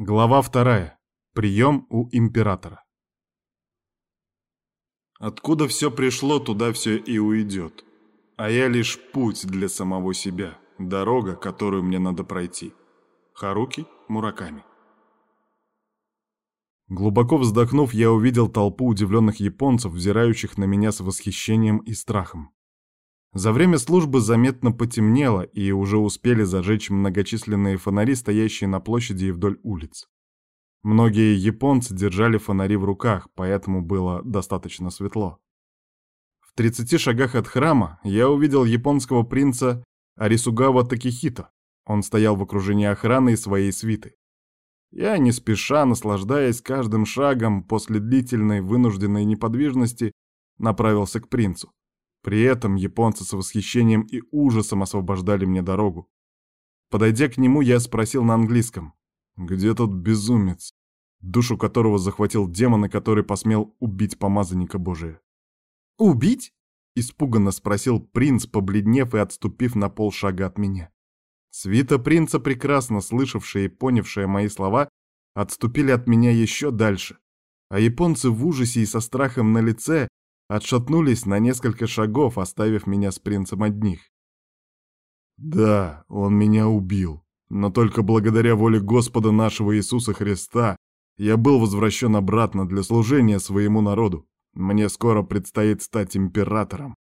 Глава вторая. Прием у императора. Откуда все пришло, туда все и уйдет. А я лишь путь для самого себя, дорога, которую мне надо пройти. Харуки Мураками. Глубоко вздохнув, я увидел толпу удивленных японцев, взирающих на меня с восхищением и страхом. За время службы заметно потемнело, и уже успели зажечь многочисленные фонари, стоящие на площади и вдоль улиц. Многие японцы держали фонари в руках, поэтому было достаточно светло. В 30 шагах от храма я увидел японского принца Арисугава Такихито. Он стоял в окружении охраны и своей свиты. Я не спеша, наслаждаясь каждым шагом после длительной вынужденной неподвижности, направился к принцу. При этом японцы с восхищением и ужасом освобождали мне дорогу. Подойдя к нему, я спросил на английском, где тот безумец, душу которого захватил демон и который посмел убить помазанника Божия? «Убить?» — испуганно спросил принц, побледнев и отступив на полшага от меня. Свита принца, прекрасно слышавшая и понявшая мои слова, отступили от меня еще дальше, а японцы в ужасе и со страхом на лице отшатнулись на несколько шагов, оставив меня с принцем одних. Да, он меня убил, но только благодаря воле Господа нашего Иисуса Христа я был возвращен обратно для служения своему народу. Мне скоро предстоит стать императором,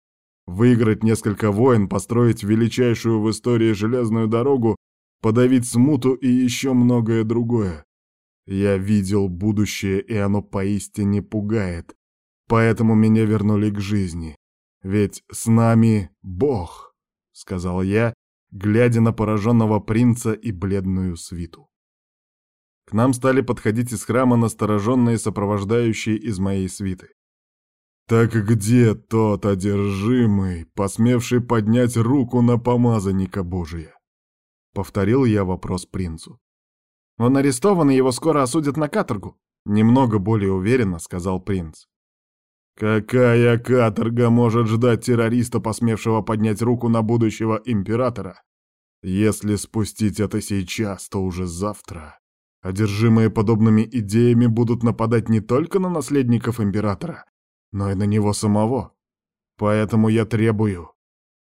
выиграть несколько войн, построить величайшую в истории железную дорогу, подавить смуту и еще многое другое. Я видел будущее, и оно поистине пугает. Поэтому меня вернули к жизни. Ведь с нами Бог, — сказал я, глядя на пораженного принца и бледную свиту. К нам стали подходить из храма настороженные сопровождающие из моей свиты. «Так где тот одержимый, посмевший поднять руку на помазанника Божия?» Повторил я вопрос принцу. «Он арестован, и его скоро осудят на каторгу», — немного более уверенно сказал принц. Какая каторга может ждать террориста, посмевшего поднять руку на будущего императора? Если спустить это сейчас, то уже завтра. Одержимые подобными идеями будут нападать не только на наследников императора, но и на него самого. Поэтому я требую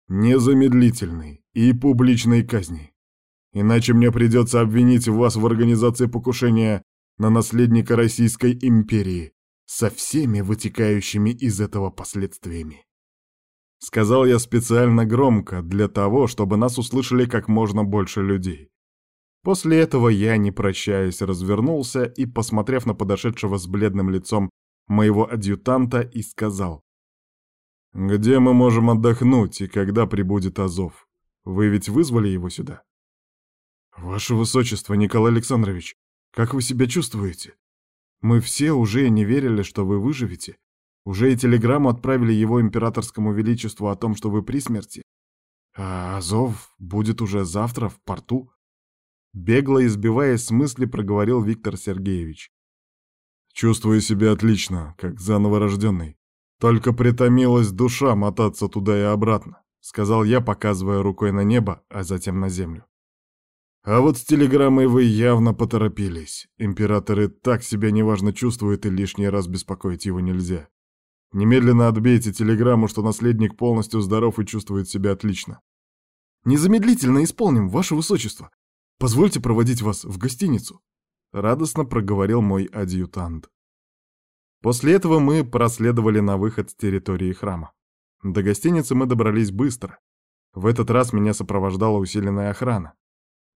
незамедлительной и публичной казни. Иначе мне придется обвинить вас в организации покушения на наследника Российской империи, со всеми вытекающими из этого последствиями. Сказал я специально громко, для того, чтобы нас услышали как можно больше людей. После этого я, не прощаясь, развернулся и, посмотрев на подошедшего с бледным лицом моего адъютанта, и сказал. «Где мы можем отдохнуть и когда прибудет Азов? Вы ведь вызвали его сюда?» «Ваше Высочество, Николай Александрович, как вы себя чувствуете?» Мы все уже не верили, что вы выживете. Уже и телеграмму отправили его императорскому величеству о том, что вы при смерти. А Азов будет уже завтра в порту. Бегло избиваясь с мысли, проговорил Виктор Сергеевич. Чувствую себя отлично, как заново рожденный. Только притомилась душа мотаться туда и обратно, сказал я, показывая рукой на небо, а затем на землю. А вот с телеграммой вы явно поторопились. Император и так себя неважно чувствует, и лишний раз беспокоить его нельзя. Немедленно отбейте телеграмму, что наследник полностью здоров и чувствует себя отлично. Незамедлительно исполним, ваше высочество. Позвольте проводить вас в гостиницу. Радостно проговорил мой адъютант. После этого мы проследовали на выход с территории храма. До гостиницы мы добрались быстро. В этот раз меня сопровождала усиленная охрана.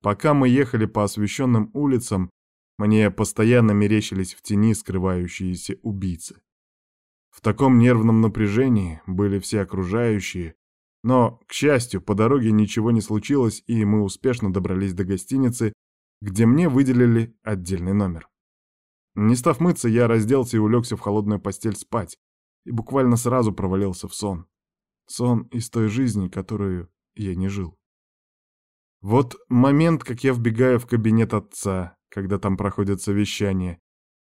Пока мы ехали по освещенным улицам, мне постоянно мерещились в тени скрывающиеся убийцы. В таком нервном напряжении были все окружающие, но, к счастью, по дороге ничего не случилось, и мы успешно добрались до гостиницы, где мне выделили отдельный номер. Не став мыться, я разделся и улегся в холодную постель спать, и буквально сразу провалился в сон. Сон из той жизни, которую я не жил. Вот момент, как я вбегаю в кабинет отца, когда там проходят совещания.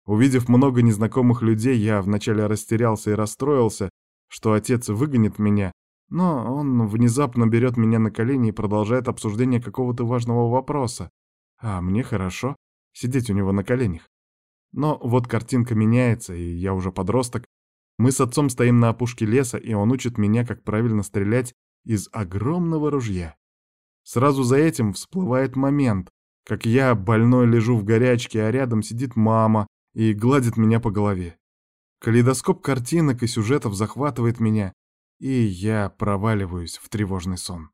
Увидев много незнакомых людей, я вначале растерялся и расстроился, что отец выгонит меня, но он внезапно берет меня на колени и продолжает обсуждение какого-то важного вопроса. А мне хорошо. сидеть у него на коленях. Но вот картинка меняется, и я уже подросток. Мы с отцом стоим на опушке леса, и он учит меня, как правильно стрелять из огромного ружья. Сразу за этим всплывает момент, как я больной лежу в горячке, а рядом сидит мама и гладит меня по голове. Калейдоскоп картинок и сюжетов захватывает меня, и я проваливаюсь в тревожный сон.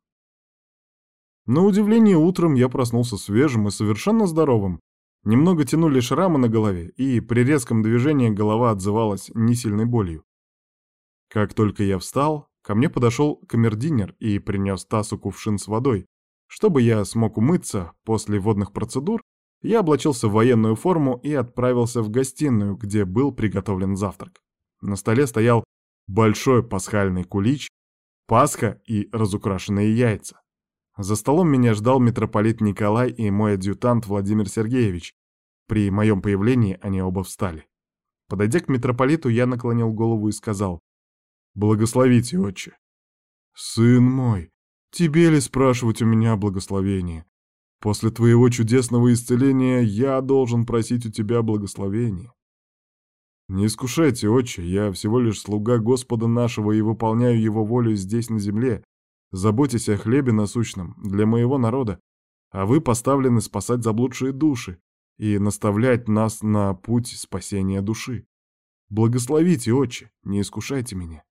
На удивление, утром я проснулся свежим и совершенно здоровым. Немного тянули шрамы на голове, и при резком движении голова отзывалась несильной болью. Как только я встал, ко мне подошел камердинер и принес таз кувшин с водой. Чтобы я смог умыться после водных процедур, я облачился в военную форму и отправился в гостиную, где был приготовлен завтрак. На столе стоял большой пасхальный кулич, пасха и разукрашенные яйца. За столом меня ждал митрополит Николай и мой адъютант Владимир Сергеевич. При моем появлении они оба встали. Подойдя к митрополиту, я наклонил голову и сказал «Благословите, отче». «Сын мой, тебе ли спрашивать у меня благословение? После твоего чудесного исцеления я должен просить у тебя благословения. Не искушайте, отче, я всего лишь слуга Господа нашего и выполняю его волю здесь на земле. Заботьтесь о хлебе насущном для моего народа, а вы поставлены спасать заблудшие души и наставлять нас на путь спасения души. Благословите, отче, не искушайте меня.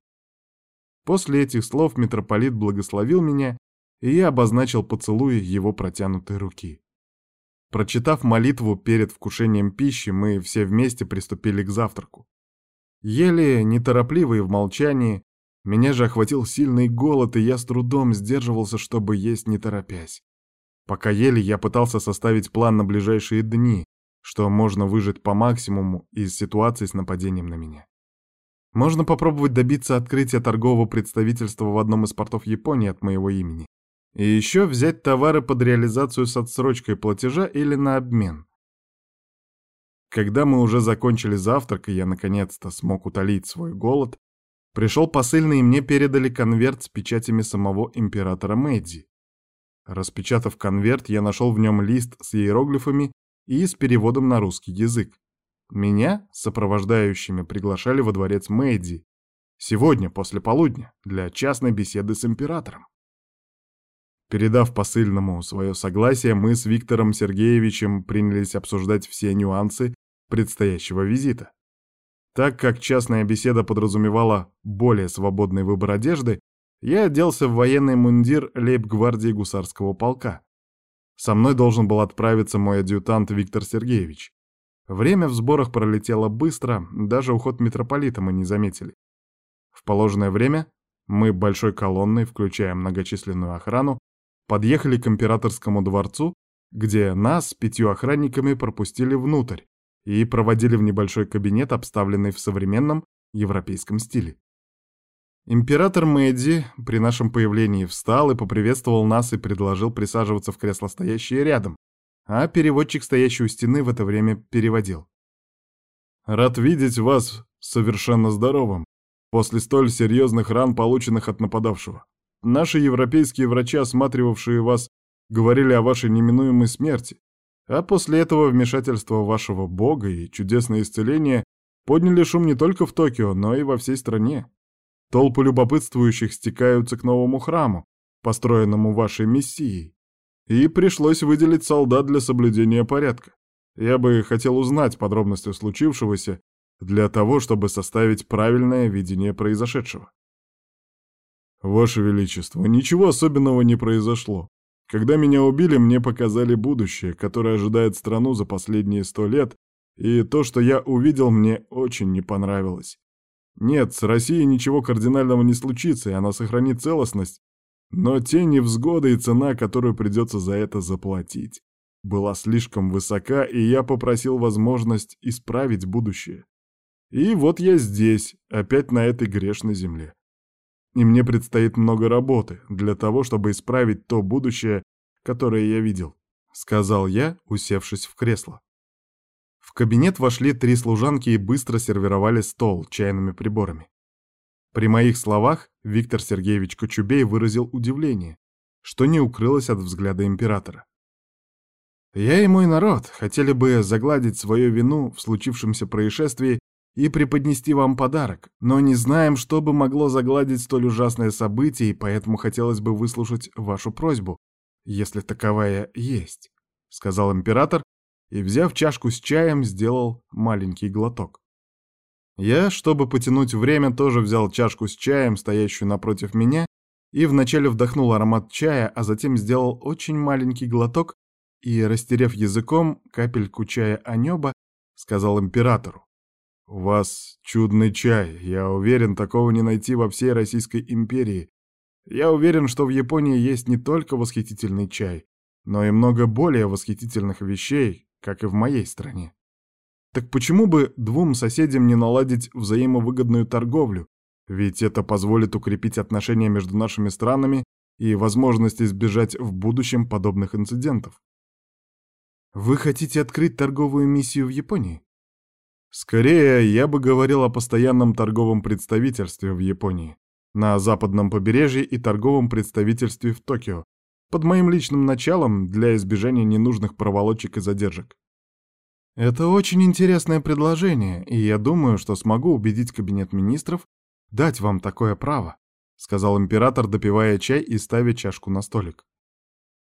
После этих слов митрополит благословил меня и я обозначил поцелуй его протянутой руки. Прочитав молитву перед вкушением пищи, мы все вместе приступили к завтраку. Ели неторопливо и в молчании, меня же охватил сильный голод, и я с трудом сдерживался, чтобы есть не торопясь. Пока ели, я пытался составить план на ближайшие дни, что можно выжить по максимуму из ситуации с нападением на меня. Можно попробовать добиться открытия торгового представительства в одном из портов Японии от моего имени. И еще взять товары под реализацию с отсрочкой платежа или на обмен. Когда мы уже закончили завтрак, и я наконец-то смог утолить свой голод, пришел посыльный, и мне передали конверт с печатями самого императора Мэйдзи. Распечатав конверт, я нашел в нем лист с иероглифами и с переводом на русский язык. Меня, сопровождающими, приглашали во дворец Мэйдзи. Сегодня, после полудня, для частной беседы с императором. Передав посыльному свое согласие, мы с Виктором Сергеевичем принялись обсуждать все нюансы предстоящего визита. Так как частная беседа подразумевала более свободный выбор одежды, я оделся в военный мундир лейб-гвардии гусарского полка. Со мной должен был отправиться мой адъютант Виктор Сергеевич. Время в сборах пролетело быстро, даже уход митрополита мы не заметили. В положенное время мы большой колонной, включая многочисленную охрану, подъехали к императорскому дворцу, где нас с пятью охранниками пропустили внутрь и проводили в небольшой кабинет, обставленный в современном европейском стиле. Император Мэйдзи при нашем появлении встал и поприветствовал нас и предложил присаживаться в кресло, стоящее рядом, а переводчик, стоящий у стены, в это время переводил. «Рад видеть вас совершенно здоровым, после столь серьезных ран, полученных от нападавшего. Наши европейские врачи, осматривавшие вас, говорили о вашей неминуемой смерти, а после этого вмешательства вашего бога и чудесное исцеление подняли шум не только в Токио, но и во всей стране. Толпы любопытствующих стекаются к новому храму, построенному вашей мессией. И пришлось выделить солдат для соблюдения порядка. Я бы хотел узнать подробности случившегося для того, чтобы составить правильное видение произошедшего. «Ваше Величество, ничего особенного не произошло. Когда меня убили, мне показали будущее, которое ожидает страну за последние сто лет, и то, что я увидел, мне очень не понравилось. Нет, с Россией ничего кардинального не случится, и она сохранит целостность, но те невзгоды и цена, которую придется за это заплатить, была слишком высока, и я попросил возможность исправить будущее. И вот я здесь, опять на этой грешной земле и мне предстоит много работы для того, чтобы исправить то будущее, которое я видел», — сказал я, усевшись в кресло. В кабинет вошли три служанки и быстро сервировали стол чайными приборами. При моих словах Виктор Сергеевич Кочубей выразил удивление, что не укрылось от взгляда императора. Я и мой народ хотели бы загладить свою вину в случившемся происшествии и преподнести вам подарок, но не знаем, что бы могло загладить столь ужасное событие, и поэтому хотелось бы выслушать вашу просьбу, если таковая есть», — сказал император и, взяв чашку с чаем, сделал маленький глоток. Я, чтобы потянуть время, тоже взял чашку с чаем, стоящую напротив меня, и вначале вдохнул аромат чая, а затем сделал очень маленький глоток и, растерев языком капельку чая о небо, сказал императору. «У вас чудный чай. Я уверен, такого не найти во всей Российской империи. Я уверен, что в Японии есть не только восхитительный чай, но и много более восхитительных вещей, как и в моей стране. Так почему бы двум соседям не наладить взаимовыгодную торговлю? Ведь это позволит укрепить отношения между нашими странами и возможность избежать в будущем подобных инцидентов. Вы хотите открыть торговую миссию в Японии? Скорее, я бы говорил о постоянном торговом представительстве в Японии, на западном побережье и торговом представительстве в Токио, под моим личным началом для избежания ненужных проволочек и задержек. Это очень интересное предложение, и я думаю, что смогу убедить кабинет министров дать вам такое право, сказал император, допивая чай и ставя чашку на столик.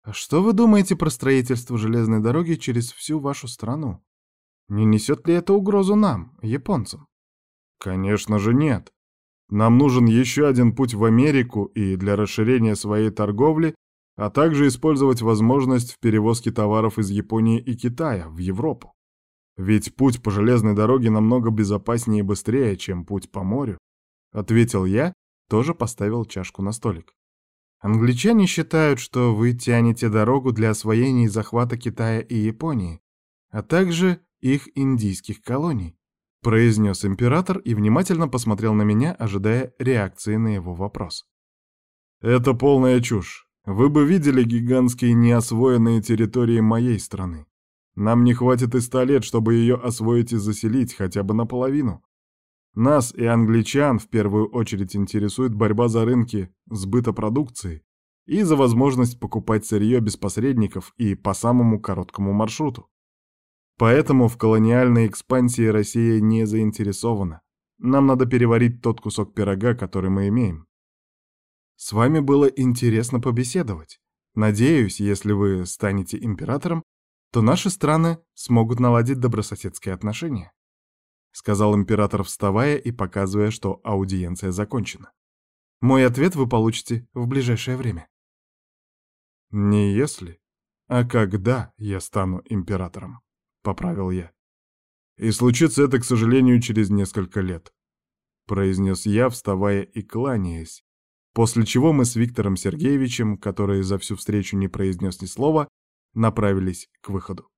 А что вы думаете про строительство железной дороги через всю вашу страну? Не несет ли это угрозу нам, японцам? Конечно же нет. Нам нужен еще один путь в Америку и для расширения своей торговли а также использовать возможность в перевозке товаров из Японии и Китая в Европу. Ведь путь по железной дороге намного безопаснее и быстрее, чем путь по морю, ответил я, тоже поставил чашку на столик. Англичане считают, что вы тянете дорогу для освоения и захвата Китая и Японии, а также их индийских колоний, произнес император и внимательно посмотрел на меня, ожидая реакции на его вопрос. Это полная чушь. Вы бы видели гигантские неосвоенные территории моей страны. Нам не хватит и ста лет, чтобы ее освоить и заселить хотя бы наполовину. Нас и англичан в первую очередь интересует борьба за рынки сбыта продукции и за возможность покупать сырье без посредников и по самому короткому маршруту. Поэтому в колониальной экспансии Россия не заинтересована. Нам надо переварить тот кусок пирога, который мы имеем. С вами было интересно побеседовать. Надеюсь, если вы станете императором, то наши страны смогут наладить добрососедские отношения», — сказал император, вставая и показывая, что аудиенция закончена. «Мой ответ вы получите в ближайшее время». «Не если, а когда я стану императором», — поправил я. «И случится это, к сожалению, через несколько лет», — произнес я, вставая и кланяясь, После чего мы с Виктором Сергеевичем, который за всю встречу не произнес ни слова, направились к выходу.